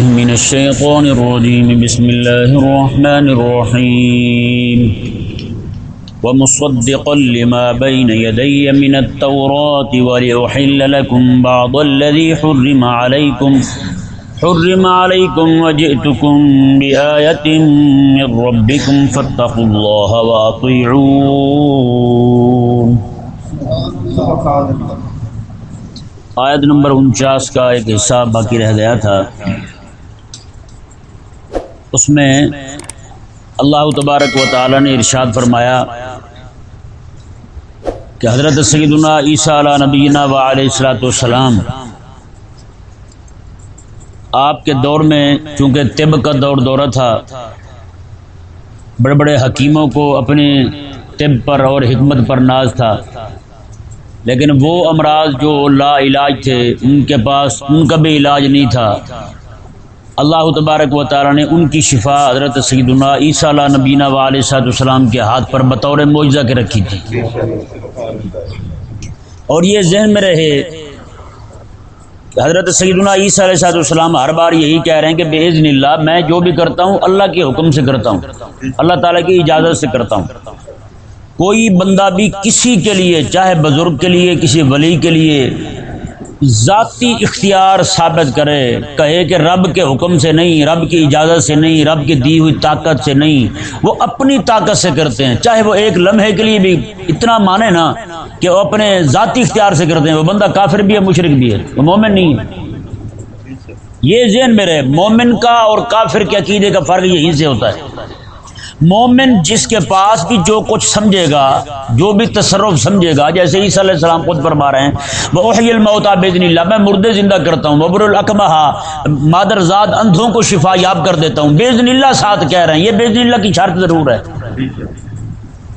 بالله من الشيطان الرجيم. بسم الله الرحمن الرحيم. ومصدقا لما بين يدي من التوراة ولأحل لكم بعض الذي حرم عليكم. حرم عليكم وجئتكم بآية من ربكم فاتقوا الله وأطيعون. آیت نمبر انچاس کا ایک حصہ باقی رہ گیا تھا. اس میں اللہ تبارک و تعالی نے ارشاد فرمایا کہ حضرت سیدنا عیسیٰ علیہ نبینا و علیہ السلاۃ والسلام، آپ کے دور میں چونکہ طب کا دور دورہ تھا، بڑے بڑے حکیموں کو اپنے طب پر اور حکمت پر ناز تھا، لیکن وہ امراض جو لا علاج تھے، ان کے پاس ان کا بھی علاج نہیں تھا۔ اللہ تبارک و تعالیٰ نے ان کی شفا حضرت سیدنا عیسیٰ علیہ نبینہ و علیہ صاحب السلام کے ہاتھ پر بطور معجزہ کے رکھی تھی۔ اور یہ ذہن میں رہے کہ حضرت سیدنا عیسیٰ علیہ صاحب السلام ہر بار یہی کہہ رہے ہیں کہ بے عزن اللہ میں جو بھی کرتا ہوں اللہ کے حکم سے کرتا ہوں، اللہ تعالیٰ کی اجازت سے کرتا ہوں۔ کوئی بندہ بھی کسی کے لیے، چاہے بزرگ کے لیے، کسی ولی کے لیے ذاتی اختیار ثابت کرے، کہے کہ رب کے حکم سے نہیں، رب کی اجازت سے نہیں، رب کی دی ہوئی طاقت سے نہیں۔ وہ اپنی طاقت سے کرتے ہیں، چاہے وہ ایک لمحے کے لیے بھی اتنا مانے نا کہ وہ اپنے ذاتی اختیار سے کرتے ہیں۔ وہ بندہ کافر بھی ہے مشرق بھی ہے، وہ مومن نہیں ہے۔ یہ ذہن میں رہے مومن کا اور کافر کے عقیدے کا فرق یہیں سے ہوتا ہے۔ مومن جس کے پاس بھی جو کچھ سمجھے گا، جو بھی تصرف سمجھے گا، جیسے عیسیٰ علیہ السلام خود فرما رہے ہیں، وہ الموتا بزن اللہ، میں مردے زندہ کرتا ہوں ببر القمہ مادر زاد اندھوں کو شفا یاب کر دیتا ہوں۔ بےزن اللہ ساتھ کہہ رہے ہیں، یہ بےزن اللہ کی شرط ضرور ہے۔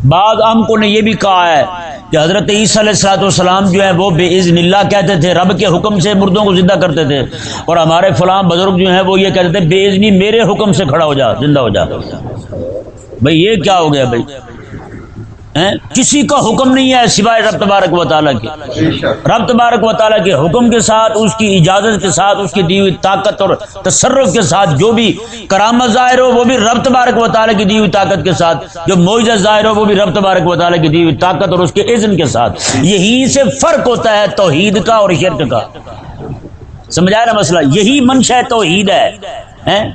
بعض ہم کو نے یہ بھی کہا ہے کہ حضرت عیسیٰ علیہ السلاۃ والسلام جو ہیں وہ بے عزن اللہ کہتے تھے، رب کے حکم سے مردوں کو زندہ کرتے تھے۔ اور ہمارے فلاں بزرگ جو ہیں وہ یہ کہتے تھے، بے عزنی میرے حکم سے کھڑا ہو جا، زندہ ہو جا۔ بھائی یہ کیا ہو گیا بھائی؟ کسی کا حکم نہیں ہے سوائے رب تبارک و تعالیٰ کے۔ رب تبارک و تعالیٰ کے حکم کے ساتھ، اس کی اجازت کے ساتھ، اس کی دی ہوئی طاقت اور تصرف کے ساتھ، جو بھی کرامت ظاہر ہو، وہ بھی رب تبارک و تعالیٰ کی دی ہوئی طاقت کے ساتھ، جو معجزہ ظاہر ہو، وہ بھی رب تبارک و تعالیٰ کی دی ہوئی طاقت اور اس کے عزن کے ساتھ۔ یہی سے فرق ہوتا ہے توحید کا اور شرک کا۔ سمجھایا نا مسئلہ؟ یہی منشا توحید ہے۔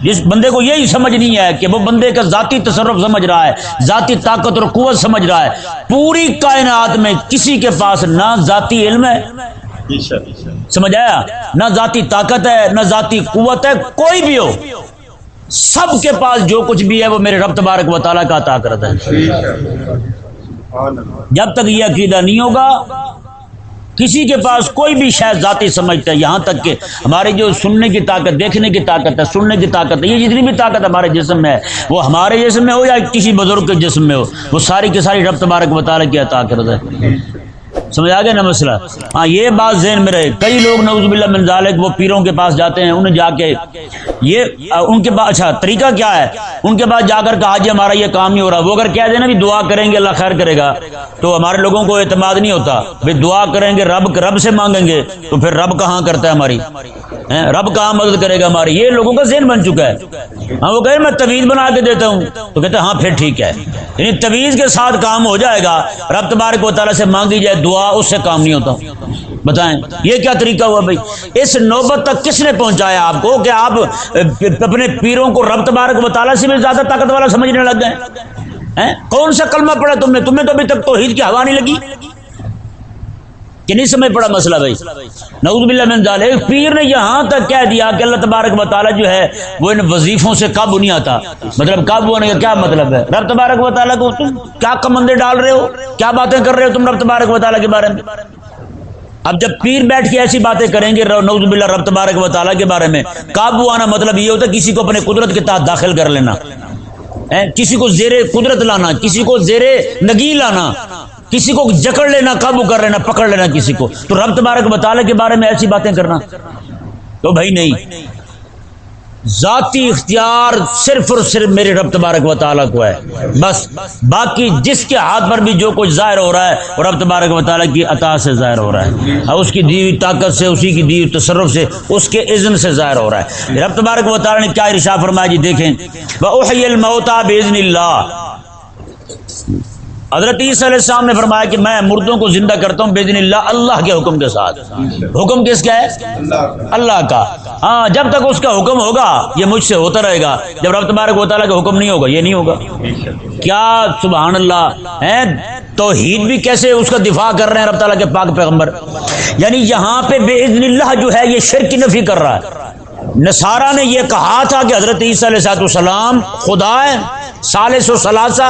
جس بندے کو یہی سمجھ نہیں ہے کہ وہ بندے کا ذاتی تصرف سمجھ رہا ہے، ذاتی طاقت اور قوت سمجھ رہا ہے، پوری کائنات میں کسی کے پاس نہ ذاتی علم ہے؟ سمجھ آیا؟ نہ ذاتی طاقت ہے، نہ ذاتی قوت ہے، کوئی بھی ہو۔ سب کے پاس جو کچھ بھی ہے، وہ میرے رب تبارک و تعالیٰ کا عطا کرتا ہے۔ جب تک یہ عقیدہ نہیں ہوگا کسی کے پاس کوئی بھی شاید ذاتی سمجھتا ہے، یہاں تک کہ ہماری جو سننے کی طاقت، دیکھنے کی طاقت ہے، سننے کی طاقت ہے، یہ جتنی بھی طاقت ہمارے جسم میں ہے، وہ ہمارے جسم میں ہو یا کسی بزرگ کے جسم میں ہو، وہ ساری کی ساری رب تبارک مطالعہ کی عطا کرتا ہے۔ سمجھ آ گیا نا مسئلہ؟ ہاں یہ بات ذہن میں رہے۔ کئی لوگ نوز باللہ من ذالک، وہ پیروں کے پاس جاتے ہیں، انہیں جا کے یہ ان کے پاس اچھا طریقہ کیا ہے؟ ان کے پاس جا کر کہا جی ہمارا یہ کام نہیں ہو رہا۔ وہ اگر کہہ دیں نا، بھی دعا کریں گے، اللہ خیر کرے گا، تو ہمارے لوگوں کو اعتماد نہیں ہوتا۔ بھائی دعا کریں گے، رب رب سے مانگیں گے، تو پھر رب کہاں کرتا ہے ہماری؟ رب کہاں مدد کرے گا ہماری؟ یہ لوگوں کا ذہن بن چکا ہے۔ ہاں وہ کہے میں طویز بنا کے دیتا ہوں۔ تو کہتے ہیں ہاں پھر ٹھیک ہے۔ یعنی طویز کے ساتھ کام ہو جائے گا۔ رب تبارک و تعالیٰ سے مانگی جائے دعا، اس سے کام نہیں ہوتا۔ بتائیں، یہ کیا طریقہ ہوا بھائی؟ اس نوبت تک کس نے پہنچایا آپ کو کہ آپ اپنے پیروں کو رب تبارک و تعالیٰ سے بھی زیادہ طاقت والا سمجھنے لگ گئے؟ کون سا کلمہ پڑا تم نے؟ تمہیں تو ابھی تک توحید کی ہوا نہیں لگی۔ کہ نہیں سمجھ پڑا مسئلہ بھائی۔ نعوذ باللہ من ذالک۔ پیر نے یہاں تک کہہ دیا کہ اللہ تبارک و تعالیٰ جو ہے وہ ان وظیفوں سے قابو نہیں آتا۔ مطلب قابو ہونے کا کیا مطلب ہے؟ رب تبارک و تعالیٰ کو تم کیا کمندے ڈال رہے ہو؟ کیا باتیں کر رہے ہو تم رب تبارک و تعالیٰ کے بارے میں؟ اب جب پیر بیٹھ کے ایسی باتیں کریں گے نعوذ باللہ رب تبارک و تعالیٰ کے بارے میں، قابو آنا مطلب یہ ہوتا ہے کسی کو اپنے قدرت کے تحت داخل کر لینا۔ کسی کو زیر قدرت لانا، کسی کو زیر نگی لانا۔ کسی کو جکڑ لینا، قابو کر لینا، پکڑ لینا کسی کو۔ تو رب تبارک مطالعہ کے بارے میں ایسی باتیں کرنا۔ تو بھائی نہیں۔ ذاتی اختیار صرف اور صرف میرے رب تبارک و تعالیٰ کو ہے۔ بس۔ باقی جس کے ہاتھ پر بھی جو کچھ ظاہر ہو رہا ہے، وہ رب تبارک و تعالیٰ کی عطا سے ظاہر ہو رہا ہے۔ اور اس کی دیوی طاقت سے، اسی کی دیوی تصرف سے، اس کے عزن سے ظاہر ہو رہا ہے۔ رب تبارک و تعالیٰ نے کیا ارشا فرمایا؟ جی دیکھیں۔ وہ الموتا بزن اللہ حضرت عیسی علیہ السلام نے فرمایا کہ میں مردوں کو زندہ کرتا ہوں، بے اللہ اللہ کے حکم کے ساتھ۔ حکم کس کا ہے؟ اللہ کا۔ ہاں جب تک اس کا حکم ہوگا، یہ مجھ سے ہوتا رہے گا۔ جب رب تبارک و تعالیٰ کا حکم نہیں ہوگا، یہ نہیں ہوگا۔ کیا سبحان اللہ ہے توحید بھی کیسے اس کا دفاع کر رہے ہیں رب تعالیٰ کے پاک پیغمبر؟ یعنی یہاں پہ بے اللہ جو ہے، یہ شرک کی نفی کر رہا ہے۔ نصارہ نے یہ کہا تھا کہ حضرت عیسیٰ علیہ السلام خدا ہے۔ سالس و سلاسا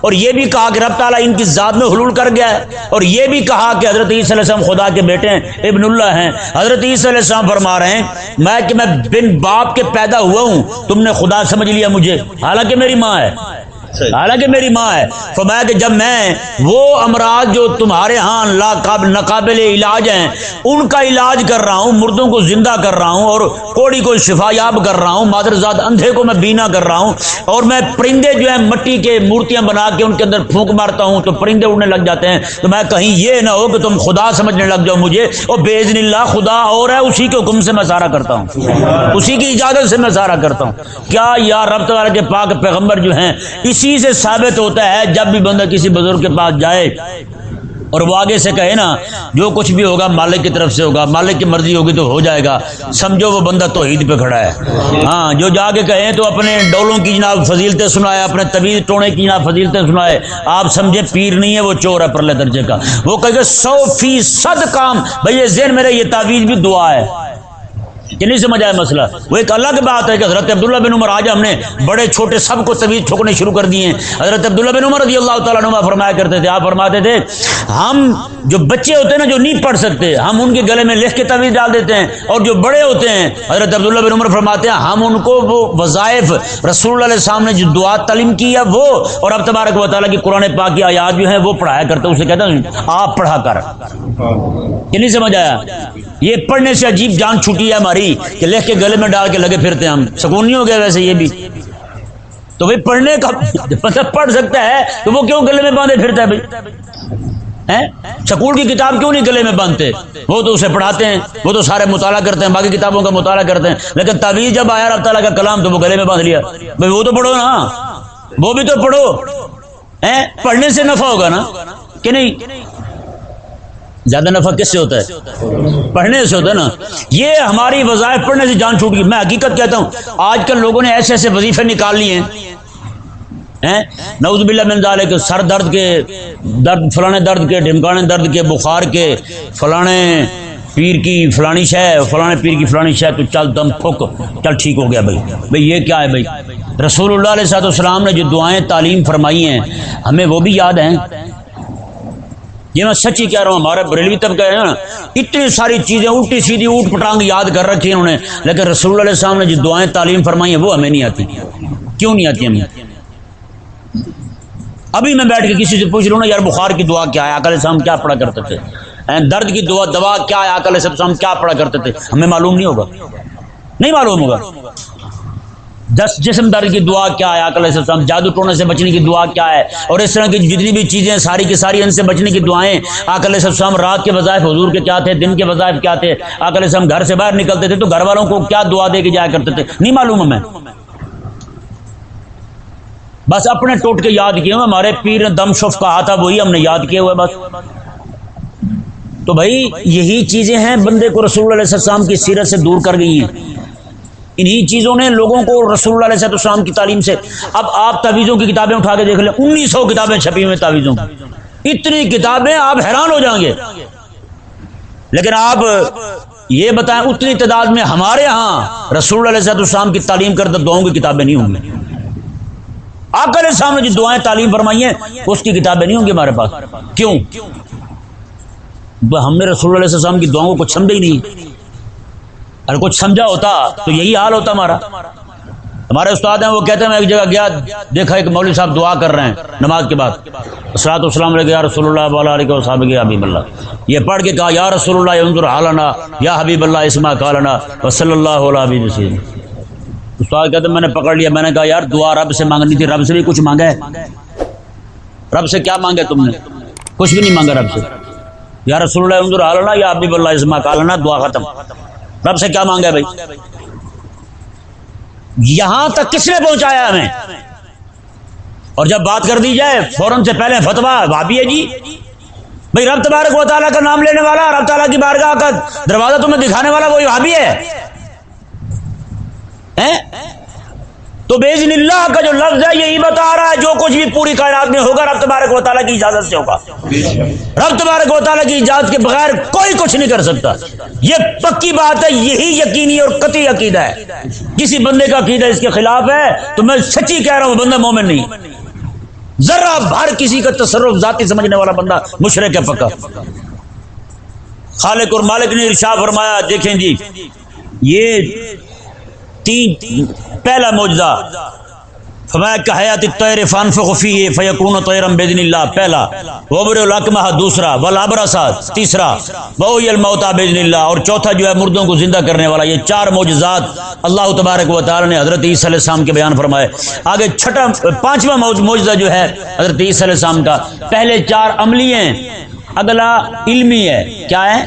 اور یہ بھی کہا کہ رب تعالیٰ ان کی ذات میں حلول کر گیا ہے، اور یہ بھی کہا کہ حضرت عیسی علیہ السلام خدا کے بیٹے ہیں، ابن اللہ ہیں۔ حضرت عیسی علیہ السلام فرما رہے ہیں، میں کہ میں بن باپ کے پیدا ہوا ہوں، تم نے خدا سمجھ لیا مجھے، حالانکہ میری ماں ہے۔ حالانکہ میری ماں ہے۔ فرمایا کہ جب میں وہ امراض جو تمہارے ہاں ناقابل علاج ہیں، ان کا علاج کر رہا ہوں، مردوں کو زندہ کر رہا ہوں اور کوڑی کو شفا یاب کر رہا ہوں مادرزاد اندھے کو میں بینا کر رہا ہوں اور میں پرندے جو ہیں مٹی کے مورتیاں بنا کے ان کے اندر پھونک مارتا ہوں تو پرندے اڑنے لگ جاتے ہیں۔ تو میں کہیں یہ نہ ہو کہ تم خدا سمجھنے لگ جاؤ مجھے اور بےزن اللہ خدا اور ہے، اسی کے حکم سے میں سارا کرتا ہوں۔ اسی کی اجازت سے میں سارا کرتا ہوں۔ کیا یار رب تعالیٰ کے پاک پیغمبر جو ہیں، اس اسی سے ثابت ہوتا ہے جب بھی بندہ کسی بزرگ کے پاس جائے اور وہ آگے سے کہے نا، جو کچھ بھی ہوگا مالک کی طرف سے ہوگا، مالک کی مرضی ہوگی تو ہو جائے گا۔ سمجھو وہ بندہ توحید پہ کھڑا ہے۔ ہاں جو جا کے کہیں تو اپنے ڈولوں کی جناب فضیلتیں سنائے، اپنے طویل ٹونے کی جناب فضیلتیں سنائے۔ آپ سمجھے پیر نہیں ہے، وہ چور ہے پرلے درجے کا۔ وہ کہے گا، سو فیصد کام۔ بھائی یہ ذہن میرے یہ تعویذ بھی دعا ہے۔ کہ نہیں سمجھ آیا مسئلہ۔ وہ ایک الگ بات ہے کہ حضرت عبداللہ بن عمر، آج ہم نے بڑے چھوٹے سب کو طویل ٹھوکنے شروع کر دیے ہیں۔ حضرت عبداللہ بن عمر رضی اللہ تعالیٰ نما فرمایا کرتے تھے، آپ فرماتے تھے، ہم جو بچے ہوتے ہیں نا، جو نہیں پڑھ سکتے، ہم ان کے گلے میں لکھ کے طویل ڈال دیتے ہیں۔ اور جو بڑے ہوتے ہیں، حضرت عبداللہ بن عمر فرماتے ہیں، ہم ان کو وہ وظائف رسول اللہ علیہ السلام نے جو دعا تعلیم کی ہے وہ، اور اب تبارک و تعالیٰ کی قرآن پاک کی آیات جو ہیں وہ پڑھایا کرتے اسے کہتے ہیں، آپ پڑھا کر۔ کہ نہیں سمجھ آیا؟ یہ پڑھنے سے عجیب جان چھٹی ہے ہماری کہ لکھ کے گلے میں ڈال کے لگے پھرتے ہیں ہم۔ سکون نہیں ہو گیا ویسے یہ بھی۔ تو بھائی پڑھنے کا مطلب پڑھ سکتا ہے تو وہ کیوں گلے میں باندھے پھرتا ہے بھائی؟ سکول کی کتاب کیوں نہیں گلے میں باندھتے؟ وہ تو اسے پڑھاتے ہیں، وہ تو سارے مطالعہ کرتے ہیں، باقی کتابوں کا مطالعہ کرتے ہیں۔ لیکن تعویذ جب آیا رب تعالیٰ کا کلام تو وہ گلے میں باندھ لیا۔ بھائی وہ تو پڑھو نا۔ وہ بھی تو پڑھو۔ پڑھنے سے نفع ہوگا نا؟ کہ نہیں؟ زیادہ نفع کس سے ہوتا ہے؟ پڑھنے سے ہوتا ہے نا۔ یہ ہماری وظائف پڑھنے سے جان چھوٹ گئی۔ میں حقیقت کہتا ہوں، آج کل لوگوں نے ایسے ایسے وظیفے نکال لیے ہیں۔ نوز باللہ من ذالک، سر درد کے درد، فلانے درد کے، ڈھمکانے درد کے، بخار کے، فلانے پیر کی فلانی شہ فلانے پیر کی فلانی شہ تو چل دم پھک۔ چل ٹھیک ہو گیا بھائی۔ بھائی، یہ کیا ہے بھائی؟ رسول اللہ علیہ السلام نے جو دعائیں، تعلیم فرمائی ہیں، ہمیں وہ بھی یاد ہیں۔ یہ میں سچی کہہ رہا ہوں ہمارا بریلوی طبقہ ہے نا اتنی ساری چیزیں الٹی سیدھی اوٹ پٹانگ یاد کر رکھی ہیں انہوں نے۔ لیکن رسول اللہ علیہ السلام نے جو دعائیں تعلیم فرمائی ہیں، وہ ہمیں نہیں آتی۔ کیوں نہیں آتی ہمیں؟ ابھی میں بیٹھ کے کسی سے پوچھ رہا ہوں نا، یار بخار کی دعا کیا ہے؟ اکل السلام کیا پڑھا کرتے تھے؟ درد کی دعا، دوا کیا ہے؟ اکل السلام کیا پڑھا کرتے تھے؟ ہمیں معلوم نہیں ہوگا۔ نہیں معلوم ہوگا۔ دس جسم درد کی دعا کیا ہے؟ آکل السلام، جادو ٹونے سے بچنے کی دعا کیا ہے؟ اور اس طرح کی جتنی بھی چیزیں ساری کی ساری ان سے بچنے کی دعائیں آکل السلام رات کے وظائف حضور کے کیا تھے؟ دن کے وظائف کیا تھے؟ آکل السلام گھر سے باہر نکلتے تھے تو گھر والوں کو کیا دعا دے کے جایا کرتے تھے؟ نہیں معلوم ہمیں۔ بس اپنے ٹوٹ کے یاد کیے ہوئے، ہمارے پیر نے دم شف کہا تھا، وہی ہم نے یاد کیے ہوئے بس۔ تو بھائی، یہی چیزیں ہیں بندے کو رسول علیہ السلام کی سیرت سے دور کر گئی ہیں۔ انہی چیزوں نے لوگوں کو رسول اللہ علیہ السلام کی تعلیم سے اب آپ تعویذوں کی کتابیں اٹھا کے دیکھ لیں انیس سو کتابیں چھپی ہوئی تعویذوں اتنی کتابیں آپ حیران ہو جائیں گے۔ لیکن آپ یہ بتائیں، اتنی تعداد میں ہمارے ہاں رسول اللہ علیہ السلام کی تعلیم کردہ دعاؤں کی کتابیں نہیں ہوں گی۔ آکر صاحب نے جو دعائیں تعلیم فرمائی ہیں، اس کی کتابیں نہیں ہوں گی ہمارے پاس۔ کیوں؟ ہم نے رسول اللہ علیہ السلام کی دعاؤں کو کچھ سمجھے ہی نہیں۔ اگر کچھ سمجھا ہوتا تو یہی حال ہوتا ہمارا۔ ہمارے استاد ہیں، وہ کہتے ہیں، میں ایک جگہ گیا، دیکھا ایک مولوی صاحب دعا کر رہے ہیں نماز کے بعد۔ اسرات السلام علیہ یا رسول اللہ علیہ صاحب کے حبیب اللہ۔ یہ پڑھ کے کہا، یا رسول اللہ حالانہ یا حبیب اللہ اسما کالنا و صلی اللہ علیہ وسلم۔ استاد کہتے ہیں، میں نے پکڑ لیا، میں نے کہا، یار، دعا رب سے مانگنی تھی، رب سے بھی کچھ مانگا ہے۔ رب سے کیا مانگا تم نے؟ کچھ بھی نہیں مانگا رب سے۔ یا رسول اللہ عمد العالنا یا ابی اللہ اسما کالنا دعا ختم۔ رب سے کیا مانگا ہے بھائی؟ یہاں تک کس نے پہنچایا ہمیں؟ اور جب بات کر دی جائے، فوراً سے پہلے فتوا بھابی ہے جی۔ بھائی، رب تبارک و تعالیٰ کا نام لینے والا، رب تعالیٰ کی بارگاہ کا دروازہ تمہیں دکھانے والا وہی بھابی ہے؟ تو بیزن اللہ کا جو لفظ ہے، یہی بتا رہا ہے، جو کچھ بھی پوری کائنات میں ہوگا، رب تبارک و تعالیٰ کی اجازت سے ہوگا۔ رب تبارک و تعالیٰ کی اجازت کے بغیر کوئی کچھ نہیں کر سکتا۔ یہ پکی بات ہے، یہی یقینی اور قطعی عقیدہ ہے۔ کسی بندے کا عقیدہ اس کے خلاف ہے، تو میں سچی کہہ رہا ہوں، بندہ مومن نہیں۔ ذرا بھر کسی کا تصرف ذاتی سمجھنے والا بندہ مشرق ہے پکا۔ خالق اور مالک نے ارشا فرمایا، دیکھیں جی یہ تین پہلا موجزہ فرمایا کہ حیات طیر فانفق فیہ فیکون طیرم بیدن اللہ، پہلا۔ وبر الاکمہ دوسرا۔ والابرسا تیسرا۔ وہی الموتا بیدن اللہ۔ اور چوتھا جو ہے، مردوں کو زندہ کرنے والا۔ یہ چار موجزات اللہ تبارک و تعالی نے حضرت عیسی علیہ السلام کے بیان فرمائے۔ آگے چھٹا، پانچواں موجزہ جو ہے، حضرت عیسی علیہ السلام کا۔ پہلے چار عملی ہیں۔ اگلا علمی ہے۔ کیا ہے؟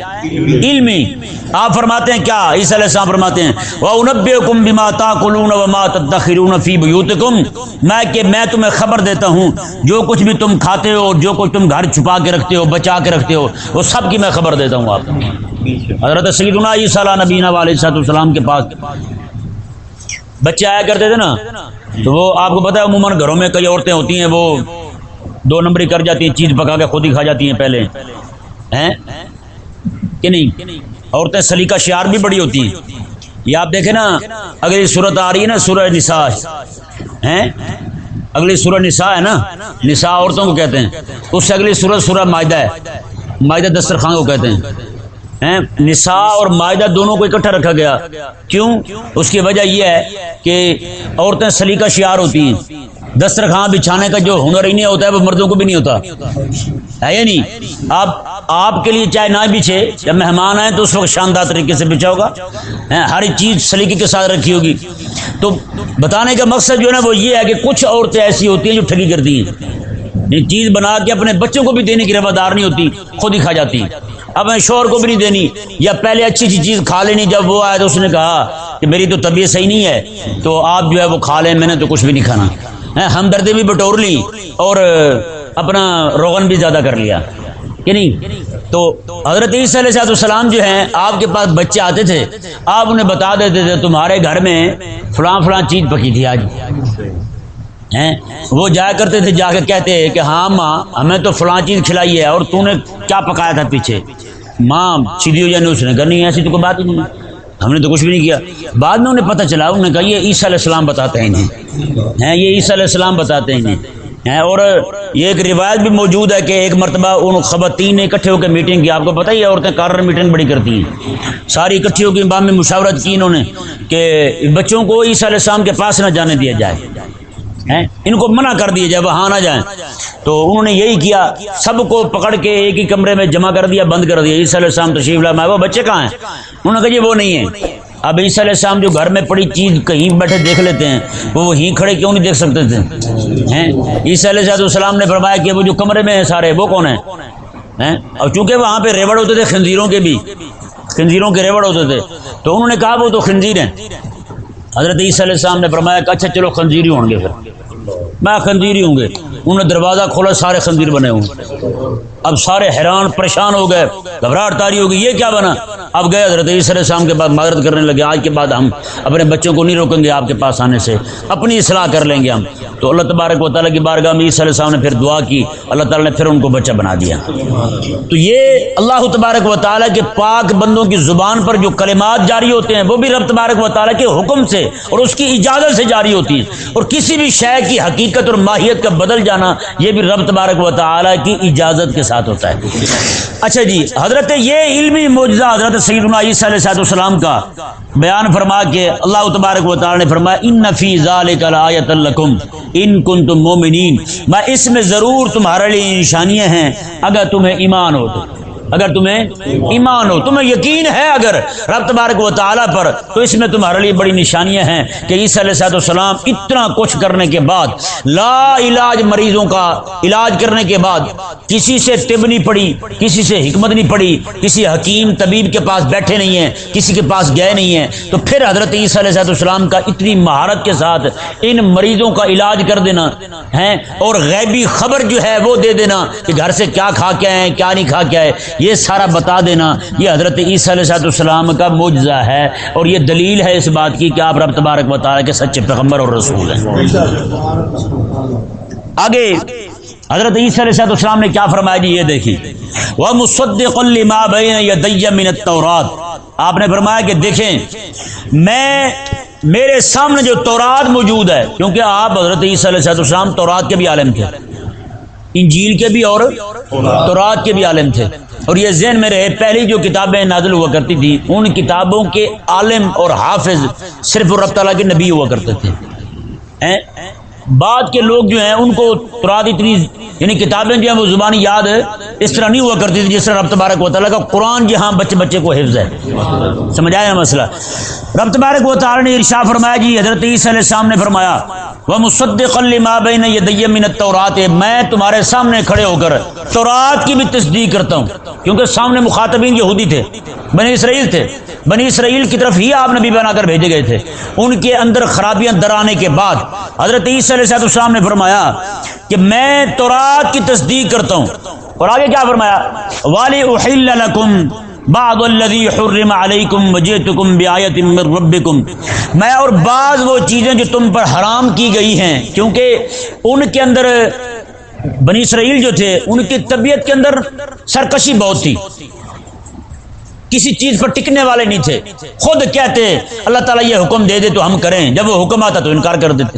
علمی۔ آپ فرماتے ہیں کیا؟ عیسی علیہ السلام فرماتے ہیں، وَأُنَبِّئُكُم بِمَا تَأْكُلُونَ وَمَا تَدَّخِرُونَ فِي بُيُوتِكُم۔ میں کہ میں تمہیں خبر دیتا ہوں، جو کچھ بھی تم کھاتے ہو جو کچھ تم گھر چھپا کے رکھتے ہو، بچا کے رکھتے ہو، وہ سب کی میں خبر دیتا ہوں آپ حضرت سیدنا عیسی علیہ نبینا علیہ السلام کے پاس بچے آیا کرتے تھے نا؟ تو وہ آپ کو پتا ہے، عموماً گھروں میں کئی عورتیں ہوتی ہیں، وہ دو نمبری کر جاتی ہیں، چیز پکا کے خود ہی کھا جاتی ہیں پہلے۔ ہیں؟ کہ نہیں؟ عورتیں سلیقہ شعار بھی بڑی ہوتی ہیں۔ یہ آپ دیکھیں نا، اگلی صورت آ رہی ہے نا، سورہ نساء۔ ہیں؟ اگلی سورہ نساء ہے نا۔ نساء عورتوں کو کہتے ہیں۔ اس سے اگلی سورت سورہ معدہ ہے۔ معدہ دسترخوان کو کہتے ہیں۔ نساء اور معدہ دونوں کو اکٹھا رکھا گیا۔ کیوں؟ اس کی وجہ یہ ہے کہ عورتیں سلیقہ شعار ہوتی ہیں۔ دسترخوان بچھانے کا جو ہنر ہی نہیں ہوتا ہے، وہ مردوں کو بھی نہیں ہوتا۔ ہے یا نہیں؟ آپ آپ کے لیے چائے نہ بچھے، جب مہمان آئے تو اس وقت شاندار طریقے سے بچھا ہوگا۔ ہر چیز سلیقے کے ساتھ رکھی ہوگی۔ تو بتانے کا مقصد جو ہے نا، وہ یہ ہے کہ کچھ عورتیں ایسی ہوتی ہیں جو ٹھگی کرتی ہیں۔ یہ چیز بنا کے اپنے بچوں کو بھی دینے کی روادار نہیں ہوتی، خود ہی کھا جاتی۔ اب میں شوہر کو بھی نہیں دینی، یا پہلے اچھی اچھی چیز کھا لینی، جب وہ آئے تو اس نے کہا کہ میری تو طبیعت صحیح نہیں ہے، تو آپ جو ہے وہ کھا لیں، میں نے تو کچھ بھی نہیں کھانا۔ ہمدردی بھی بٹور لی اور اپنا روغن بھی زیادہ کر لیا۔ کہ نہیں؟ تو حضرت عیسی علیہ السلام جو ہیں، آپ کے پاس بچے آتے تھے، آپ انہیں بتا دیتے تھے، تمہارے گھر میں فلاں فلاں چیز پکی تھی آج۔ وہ جایا کرتے تھے، جا کے کہتے کہ ہاں ماں، ہمیں تو فلاں چیز کھلائی ہے اور تو نے کیا پکایا تھا پیچھے؟ ماں، سیدھی ہو جانے اس نے کہا، نہیں، ایسی تو کوئی بات ہی نہیں۔ ہم نے تو کچھ بھی نہیں کیا۔ بعد میں انہیں پتہ چلا، انہوں نے کہا، یہ عیسیٰ علیہ السلام بتاتے ہیں انہیں۔ ہیں، یہ عیسیٰ علیہ السلام بتاتے ہیں انہیں۔ ہیں، اور یہ ایک روایت بھی موجود ہے کہ ایک مرتبہ ان خواتین نے اکٹھے ہو کے میٹنگ کی۔ آپ کو پتہ ہی ہے، عورتیں کارر میٹنگ بڑی کرتی ہیں۔ ساری اکٹھی ہو کے بام میں مشاورت کی انہوں نے کہ بچوں کو عیسیٰ علیہ السلام کے پاس نہ جانے دیا جائے۔ ان کو منع کر دیا جائے وہاں نہ جائیں۔ تو انہوں نے یہی کیا، سب کو پکڑ کے ایک ہی کمرے میں جمع کر دیا، بند کر دیا۔ عیسیٰ علیہ السلام تشریف لایا وہ بچے کہاں ہیں؟ انہوں نے کہا جی وہ نہیں ہے اب عیسیٰ علیہ السلام جو گھر میں پڑی، چیز کہیں بیٹھے دیکھ لیتے ہیں، وہ وہیں کھڑے کیوں نہیں دیکھ سکتے تھے؟ ہیں؟ عیسیٰ علیہ السلام نے فرمایا کہ وہ جو کمرے میں ہیں سارے، وہ کون ہیں؟ اور چونکہ وہاں پہ ریوڑ ہوتے تھے، خنزیروں کے بھی، خنزیروں کے ریوڑ ہوتے تھے، تو انہوں نے کہا، وہ تو خنزیر ہیں۔ حضرت عیسیٰ علیہ السلام نے فرمایا کہ اچھا چلو خنزیری ہوں گے پھر۔ میں خنجیری ہوں گے۔ انہوں نے دروازہ کھولا، سارے خنزیر بنے ہوں اب سارے حیران، پریشان ہو گئے، گھبراہٹ تاری ہوگی، یہ کیا بنا؟ اب گئے حضرت عیسیٰ شام کے بعد معذرت کرنے لگے۔ آج کے بعد ہم اپنے بچوں کو نہیں روکیں گے، آپ کے پاس آنے سے۔ اپنی اصلاح کر لیں گے ہم۔ تو اللہ تبارک و تعالیٰ کی بارگاہ میں عیسیٰ علیہ السلام نے پھر دعا کی۔ اللہ تعالیٰ نے پھر ان کو بچہ بنا دیا۔ تو یہ اللہ تبارک و تعالیٰ کے پاک بندوں کی زبان پر جو کلمات جاری ہوتے ہیں، وہ بھی رب تبارک و تعالیٰ کے حکم سے اور اس کی اجازت سے جاری ہوتی ہیں۔ اور کسی بھی شے کی حقیقت اور ماہیت کا بدل جانا جانا، یہ بھی رب تبارک و تعالیٰ کی اجازت کے ساتھ ہوتا ہے۔ اچھا جی حضرت یہ علمی معجزہ حضرت سیدنا عیسیٰ علیہ صاحب السلام کا بیان فرما کے اللہ تبارک و تعالی نے فرمایا، ان نفی ذالک لآیت لکم، ان کنتم مومنین۔ میں اس میں ضرور تمہارے لیے نشانیاں ہیں، اگر تمہیں ایمان ہو تو۔ اگر تمہیں ایمان ہو، تمہیں یقین ہے اگر رب تبارک و تعالیٰ پر، تو اس میں تمہارے لیے بڑی نشانیاں ہیں کہ عیسی علیہ صاحب السلام اتنا کچھ کرنے کے بعد، لا علاج مریضوں کا علاج کرنے کے بعد، کسی سے طب نہیں پڑی کسی سے حکمت نہیں پڑی کسی حکیم طبیب کے پاس بیٹھے نہیں ہیں، کسی کے پاس گئے نہیں ہیں، تو پھر حضرت عیسی علیہ صاحب السلام کا اتنی مہارت کے ساتھ ان مریضوں کا علاج کر دینا ہے اور غیبی خبر جو ہے وہ دے دینا کہ گھر سے کیا کھا کے آئے کیا نہیں کھا کے آئے یہ سارا بتا دینا، یہ حضرت عیسی علیہ صاحب السلام کا معجزہ ہے اور یہ دلیل ہے اس بات کی کہ آپ رب تبارک بتا رہے کہ سچے پیغمبر اور رسول ہیں۔ آگے، حضرت عیسی علیہ صاحب السلام نے کیا فرمایا؟ جی یہ دیکھی وہ مصدق لما بین یدی من التورات۔ آپ نے فرمایا کہ دیکھیں، میں، میرے سامنے جو تورات موجود ہے، کیونکہ آپ حضرت عیسی علیہ صاحب السلام تورات کے بھی عالم تھے۔ انجیل کے بھی اور تورات کے بھی عالم تھے۔ اور یہ ذہن میں رہے، پہلی جو کتابیں نازل ہوا کرتی تھی، ان کتابوں کے عالم اور حافظ صرف رب تعالیٰ کے نبی ہوا کرتے تھے۔ بعد کے لوگ جو ہیں، ان کو تراد اتنی یعنی کتابیں جو ہیں، وہ زبانی یاد اس طرح نہیں ہوا کرتی تھی جس طرح رب تبارک و تعالیٰ کا قرآن جہاں بچے بچے کو حفظ ہے۔ سمجھایا مسئلہ؟ رب تبارک و تعالیٰ نے ارشا فرمایا جی حضرت عیسی علیہ السلام نے فرمایا وہ مصدق ما بین یدی من التورات میں تمہارے سامنے کھڑے ہو کر تورات کی بھی تصدیق کرتا ہوں، کیونکہ سامنے مخاطبین یہودی تھے، بنی اسرائیل تھے۔ بنی اسرائیل کی طرف ہی آپ نبی بنا کر بھیجے گئے تھے۔ ان کے اندر خرابیاں درانے کے بعد، حضرت عیسی علیہ السلام نے فرمایا کہ میں تورات کی تصدیق کرتا ہوں۔ اور آگے کیا فرمایا؟ والی احل لکم بعض الذي حرم عليكم وجئتكم بآية من ربكم۔ میں اور بعض وہ چیزیں جو تم پر حرام کی گئی ہیں، کیونکہ ان کے اندر بنی اسرائیل جو تھے، ان کی طبیعت کے اندر سرکشی بہت تھی۔ کسی چیز پر ٹکنے والے نہیں تھے۔ خود کہتے، اللہ تعالیٰ یہ حکم دے دے تو ہم کریں۔ جب وہ حکم آتا تو انکار کر دیتے۔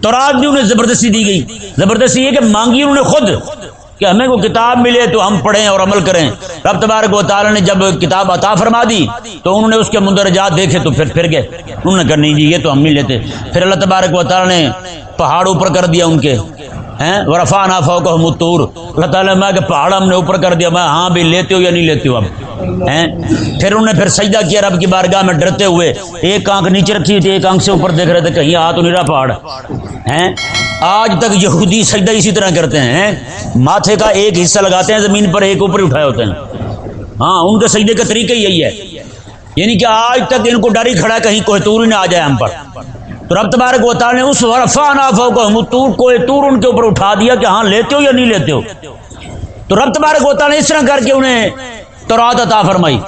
تو رات بھی انہیں زبردستی دی گئی۔ زبردستی یہ کہ مانگی انہوں نے خود۔ کہ ہمیں کو کتاب ملے تو ہم پڑھیں اور عمل کریں۔ رب تبارک و تعالیٰ نے جب کتاب عطا فرما دی تو انہوں نے اس کے مندرجات دیکھے تو پھر پھر گئے۔ انہوں نے کہا، نہیں جی یہ تو ہم نہیں لیتے۔ پھر اللہ تبارک و تعالیٰ نے پہاڑ اوپر کر دیا ان کے، ہیں؟ ورفا نافا کو ہم اللہ تعالیٰ میں کہ پہاڑ ہم نے اوپر کر دیا۔ میں ہاں بھی لیتے ہو یا نہیں لیتے ہو؟ اب پھر انہوں نے پھر سجدہ کیا رب کی بارگاہ میں ڈرتے ہوئے، ایک آنکھ نیچے رکھی تھی، ایک آنکھ سے اوپر دیکھ رہے تھے کہیں آ تو نہیں رہا پہاڑ آج تک یہودی سجدہ اسی طرح کرتے ہیں۔ ماتھے کا ایک حصہ لگاتے ہیں، زمین پر ایک اوپر اٹھائے ہوتے ہیں۔ ہاں ان کے سجدے کا طریقہ یہی ہے۔ یعنی کہ آج تک ان کو ڈر ہی کھڑا کہیں کوئی تور نہ آ جائے ہم پر۔ تو رب تبارک و تعالی نے اس ورفا نافا کو تور کو تور ان کے اوپر اٹھا دیا کہ ہاں لیتے ہو یا نہیں لیتے ہو۔ تو رب تبارک و تعالی نے اس طرح کر کے انہیں تورات عطا فرمائی۔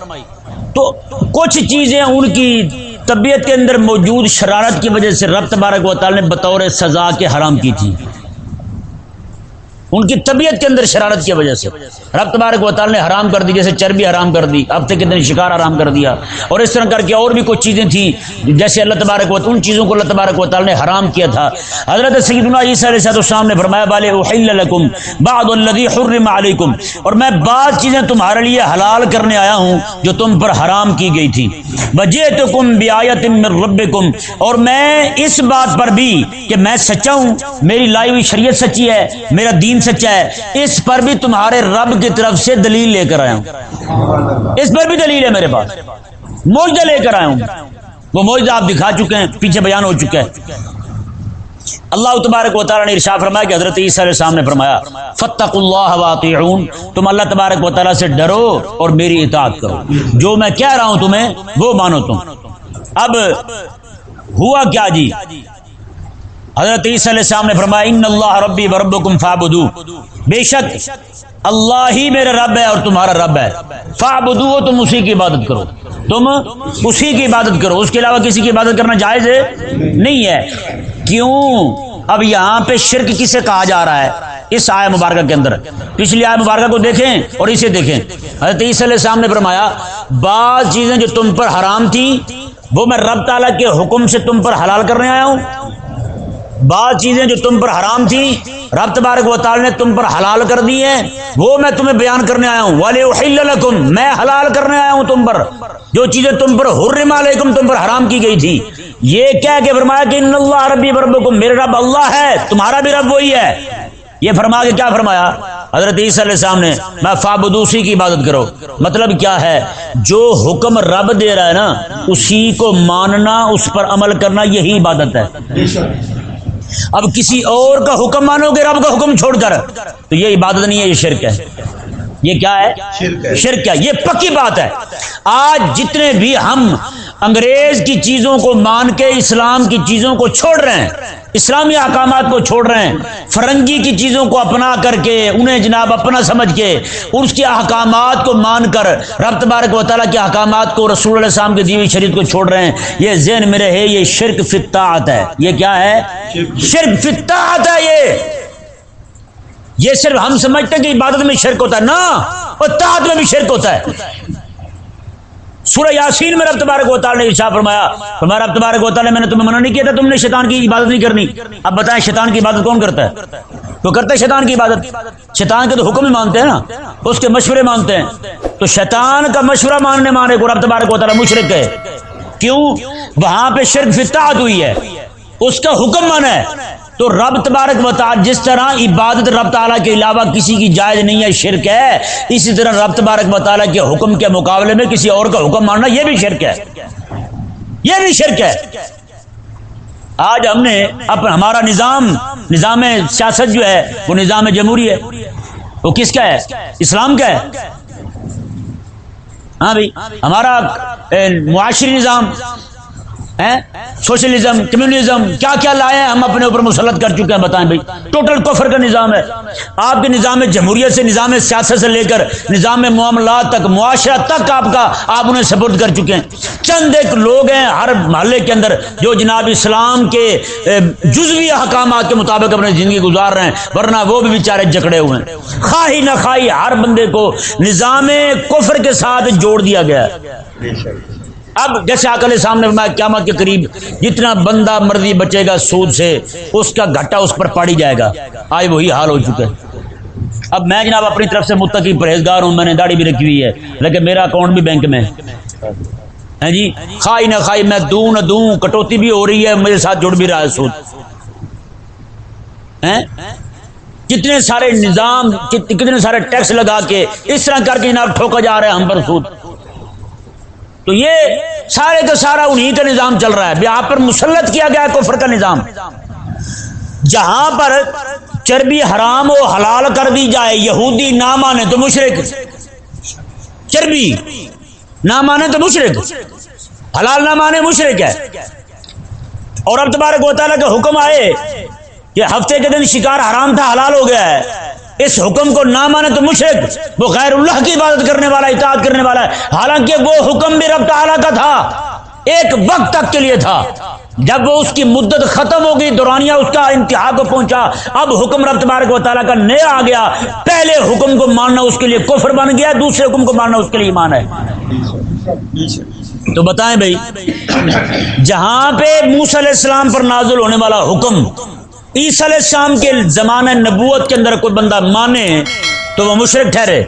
تو کچھ چیزیں ان کی طبیعت کے اندر موجود شرارت کی وجہ سے رب تبارک و تعالی نے بطور سزا کے حرام کی تھی۔ ان کی طبیعت کے اندر شرارت کی وجہ سے۔ رب تبارک و تعالی نے حرام کر دی، جیسے چربی حرام کر دی اب تک کتنے شکار حرام کر دیا۔ اور اس طرح کر کے اور بھی کچھ چیزیں تھیں، جیسے اللہ تبارک و ان چیزوں کو اللہ تبارک و تعالی نے حرام کیا تھا۔ حضرت سیدنا عیسی علیہ السلام نے فرمایا بالے احل لکم بعض الذی حرم علیکم۔ اور میں بعض چیزیں تمہارے لیے حلال کرنے آیا ہوں، جو تم پر حرام کی گئی تھی۔ وجئتکم بیایت من ربکم۔ اور میں اس بات پر بھی کہ میں سچا ہوں، میری لائی ہوئی شریعت سچی ہے، میرا دین سچا ہے۔ اس پر بھی تمہارے رب کی طرف سے دلیل لے کر آیا ہوں۔ اس پر بھی دلیل ہے میرے پاس موجودہ لے کر آیا ہوں۔ وہ موجودہ آپ دکھا چکے ہیں، پیچھے بیان ہو چکا ہے۔ اللہ تبارک و تعالیٰ نے ارشا فرمایا کہ حضرت عیسیٰ علیہ السلام نے فرمایا فتق اللہ واطعون تم اللہ تبارک و تعالیٰ سے ڈرو اور میری اطاعت کرو۔ جو میں کہہ رہا ہوں تمہیں، وہ مانو تم۔ اب ہوا کیا جی؟ حضرت عیسی علیہ السلام نے فرمایا ان اللہ ربی و فعبدو بے شک اللہ ہی میرا رب ہے اور تمہارا رب ہے۔ فعبدو تم اسی کی عبادت کرو۔ تم اسی کی عبادت کرو۔ اس کے علاوہ کسی کی عبادت کرنا جائز ہے نہیں ہے۔ کیوں؟ اب یہاں پہ شرک کسے کہا جا رہا ہے؟ اس آئے مبارکہ کے اندر۔ پچھلی آئے مبارکہ کو دیکھیں اور اسے دیکھیں۔ حضرت عیسی علیہ السلام نے فرمایا، بعض چیزیں جو تم پر حرام تھیں، وہ میں رب تعالیٰ کے حکم سے تم پر حلال کرنے آیا ہوں۔ بعض چیزیں جو تم پر حرام تھی رب تبارک و تعالی نے تم پر حلال کر دی ہیں، وہ میں تمہیں بیان کرنے آیا ہوں۔ والے میں حلال کرنے آیا ہوں تم پر۔ جو چیزیں تم پر حرم علیکم، تم پر حرام کی گئی تھی۔ یہ کہہ کے فرمایا کہ ان اللہ ربی بربکم میرے رب اللہ ہے، تمہارا بھی رب وہی ہے۔ یہ فرما کے کیا فرمایا؟ حضرت عیسیٰ علیہ السلام نے، میں فابدوسی کی عبادت کرو۔ مطلب کیا ہے؟ جو حکم رب دے رہا ہے نا، اسی کو ماننا، اس پر عمل کرنا یہی عبادت ہے۔ اب کسی اور کا حکم مانو گے رب کا حکم چھوڑ کر۔ تو یہ عبادت نہیں ہے یہ شرک ہے۔ یہ کیا ہے؟ شرک ہے۔ یہ پکی بات ہے۔ آج جتنے بھی ہم انگریز کی چیزوں کو مان کے اسلام کی چیزوں کو چھوڑ رہے ہیں۔ اسلامی احکامات کو چھوڑ رہے ہیں۔ فرنگی کی چیزوں کو اپنا کر کے انہیں جناب اپنا سمجھ کے اس کے احکامات کو مان کر رب تبارک و تعالیٰ کے احکامات کو رسول اللہ السلام کے دیوی شریف کو چھوڑ رہے ہیں۔ یہ ذہن میں رہے یہ شرک فطاعت ہے۔ یہ کیا ہے؟ شرک فطاعت ہے یہ۔ یہ صرف ہم سمجھتے ہیں کہ عبادت میں شرک ہوتا ہے نا اور تعت میں بھی شرک ہوتا ہے۔ سورہ یاسین میں رب تبارک و تعالی نے ارشاد فرمایا فرمایا، رب تبارک و تعالی، میں نے تمہیں منع نہیں کیا تھا، تم نے شیطان کی عبادت نہیں کرنی۔ اب بتائیں شیطان کی عبادت کون کرتا ہے؟ تو کرتا ہے شیطان کی عبادت۔ شیطان کے تو حکم ہی مانتے ہیں نا، اس کے مشورے مانتے ہیں۔ تو شیطان کا مشورہ ماننے مانے کو رب تبارک و تعالی مشرک ہے۔ کیوں؟ وہاں پہ شرک فتاحت ہوئی ہے۔ اس کا حکم مانا ہے۔ تو رب تبارک و تعالی جس طرح عبادت رب تعالیٰ کے علاوہ کسی کی جائز نہیں ہے، شرک ہے، اسی طرح رب تبارک و کے حکم کے مقابلے میں کسی اور کا حکم ماننا، یہ بھی شرک ہے۔ یہ بھی شرک ہے۔ آج ہم نے اپنا ہمارا نظام نظام سیاست جو ہے، وہ نظام جمہوری ہے۔ وہ کس کا ہے؟ اسلام کا ہے۔ ہاں بھائی، ہمارا معاشری نظام۔ سوشلزم کمیونزم کیا کیا لائے ہم اپنے اوپر مسلط کر چکے ہیں، بتائیں بھائی۔ ٹوٹل کفر کا نظام ہے۔ آپ کے نظام جمہوریت سے، نظام سیاست سے لے کر نظام معاملات تک، معاشرہ تک آپ کا، آپ انہیں سپورٹ کر چکے ہیں۔ چند ایک لوگ ہیں ہر محلے کے اندر جو جناب اسلام کے جزوی احکامات کے مطابق اپنی زندگی گزار رہے ہیں، ورنہ وہ بھی بیچارے جکڑے ہوئے ہیں۔ خواہی نہ خواہی ہر بندے کو نظام کفر کے ساتھ جوڑ دیا گیا ہے۔ اب جیسے آکل سامنے میں قیامت کے قریب جتنا بندہ مرضی بچے گا سود سے، اس کا گھٹا اس پر پاڑی جائے گا۔ آج وہی حال ہو چکا ہے۔ اب میں جناب اپنی طرف سے متقی پرہیزگار ہوں، میں نے داڑھی بھی رکھی ہوئی ہے، لیکن میرا اکاؤنٹ بھی بینک میں ہے۔ جی؟ خائی نہ خائی میں دوں نہ دوں، کٹوتی بھی ہو رہی ہے، میرے ساتھ جڑ بھی رہا ہے سود۔ کتنے سارے نظام، کتنے سارے ٹیکس لگا کے اس طرح کر کے جناب ٹھوکا جا رہا ہے ہم پر سود۔ تو یہ سارے کا سارا انہی کا نظام چل رہا ہے۔ یہاں پر مسلط کیا گیا کفر کا نظام؟ جہاں پر چربی حرام و حلال کر دی جائے، یہودی نہ مانے تو مشرق چربی نہ مانے تو مشرق حلال نہ مانے مشرق ہے۔ اور اب تمہارے گوتالا کا حکم آئے کہ ہفتے کے دن شکار حرام تھا، حلال ہو گیا ہے۔ اس حکم کو نہ مانے تو مشرق وہ غیر اللہ کی عبادت کرنے والا، اطاعت کرنے والا ہے۔ حالانکہ وہ حکم بھی رب تعالیٰ کا تھا، ایک وقت تک کے لیے تھا۔ جب وہ اس کی مدت ختم ہو گئی، دورانیہ اس کا انتہا کو پہنچا۔ اب حکم رب تبارک و تعالیٰ کا نیا آ گیا۔ پہلے حکم کو ماننا اس کے لیے کفر بن گیا، دوسرے حکم کو ماننا اس کے لیے ایمان ہے۔ تو بتائیں بھائی، جہاں پہ موسی علیہ السلام پر نازل ہونے والا حکم عیسی علیہ السلام کے زمانہ نبوت کے اندر کوئی بندہ مانے تو وہ مشرق ٹھہرے۔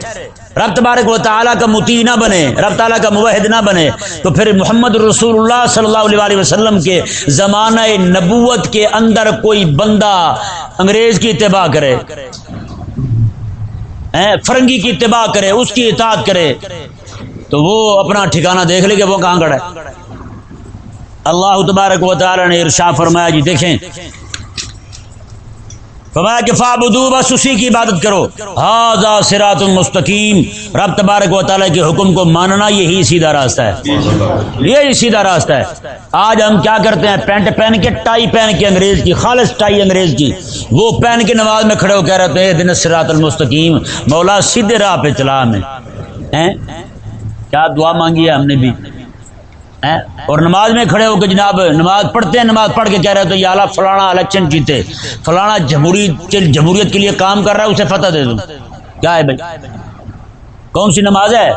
رب تبارک و تعالیٰ کا متی نہ بنے، رب تعالیٰ کا موحد نہ بنے، تو پھر محمد رسول اللہ صلی اللہ علیہ وسلم کے زمانہ نبوت کے اندر کوئی بندہ انگریز کی اتباع کرے فرنگی کی اتباع کرے، اس کی اطاعت کرے، تو وہ اپنا ٹھکانہ دیکھ لے کہ وہ کہاں کڑا ہے۔ اللہ تبارک و تعالیٰ نے ارشا فرمایا جی دیکھیں فرمایا کہ فابدو بس اسی کی عبادت کرو۔ ہاضا سرات المستقیم رب تبارک و تعالیٰ کے حکم کو ماننا یہی سیدھا راستہ ہے۔ یہی سیدھا راستہ ہے۔ آج ہم کیا کرتے ہیں؟ پینٹ پہن کے، ٹائی پہن کے انگریز کی، خالص ٹائی انگریز کی۔ وہ پہن کے نماز میں کھڑے ہو کہہ رہے تھے دن سرات المستقیم۔ مولا سیدھے راہ پہ چلا ہمیں۔ کیا دعا مانگی ہے ہم نے بھی؟ اور نماز میں کھڑے ہو کے جناب نماز پڑھتے ہیں، نماز پڑھ کے کہہ رہے تو یہ اعلیٰ فلانا الیکشن جیتے، فلانا جمہوریت جمہوریت کے لیے کام کر رہا ہے، اسے فتح دے دوں کیا ہے بھائی؟ کون سی نماز ہے؟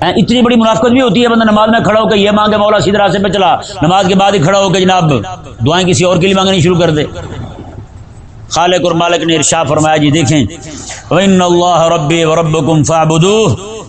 اتنی بڑی منافقت بھی ہوتی ہے، بندہ نماز میں کھڑا ہو کے یہ مانگے، مولا سیدھ راستے پہ چلا۔ نماز کے بعد ہی کھڑا ہو کے جناب دعائیں کسی اور کے لیے مانگنی شروع کر دے۔ خالق اور مالک نے ارشا فرمایا جی دیکھیں۔ اللہ ربی و رب کم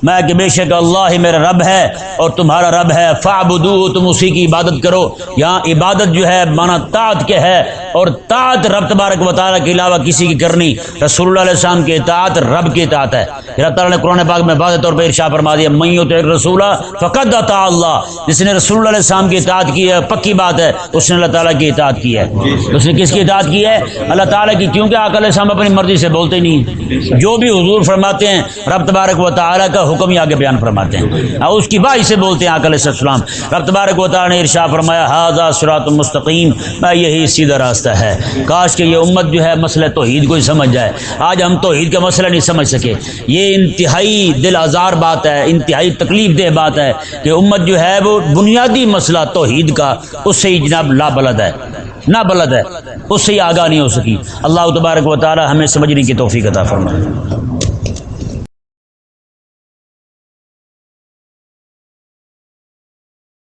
میں کہ بے شک اللہ ہی میرا رب ہے اور تمہارا رب ہے فعبدو تم اسی کی عبادت کرو۔ یہاں عبادت جو ہے مانا تعت کے ہے۔ اور طاعت رب تبارک و تعالیٰ کے علاوہ کسی کی کرنی رسول اللہ علیہ السلام کی اطاعت رب کی اطاعت ہے۔ اللہ تعالیٰ نے قرآن پاک میں واضح طور پر ارشاد فرما دیا میت رسول فقط عطا اللہ جس نے رسول اللہ علیہ السلام کی اطاعت کی ہے پکی بات ہے اس نے اللہ تعالیٰ کی اطاعت کی ہے۔ اس نے کس کی اطاعت کی ہے؟ اللہ تعالیٰ کی کیونکہ آک علیہ السلام اپنی مرضی سے بولتے نہیں جو بھی حضور فرماتے ہیں رب تبارک و تعالیٰ کا حکم ہی آگے بیان فرماتے ہیں۔ اور اس کی بائی سے بولتے ہیں آک علیہ السلام۔ رب تبارک و تعالیٰ نے ارشاد فرمایا حاضہ سرات المستقیم میں یہی سیدھا راستہ ہے۔ کاش کہ یہ امت جو ہے مسئلہ توحید کو ہی سمجھ جائے۔ آج ہم توحید کا مسئلہ نہیں سمجھ سکے۔ یہ انتہائی دل آزار بات ہے، انتہائی تکلیف دہ بات ہے کہ امت جو ہے وہ بنیادی مسئلہ توحید کا، اس سے ہی جناب لا بلد ہے۔ نہ بلد ہے۔ اس سے ہی آگاہ نہیں ہو سکی۔ اللہ تبارک و تعالی ہمیں سمجھنے کی توفیق عطا فرمائے۔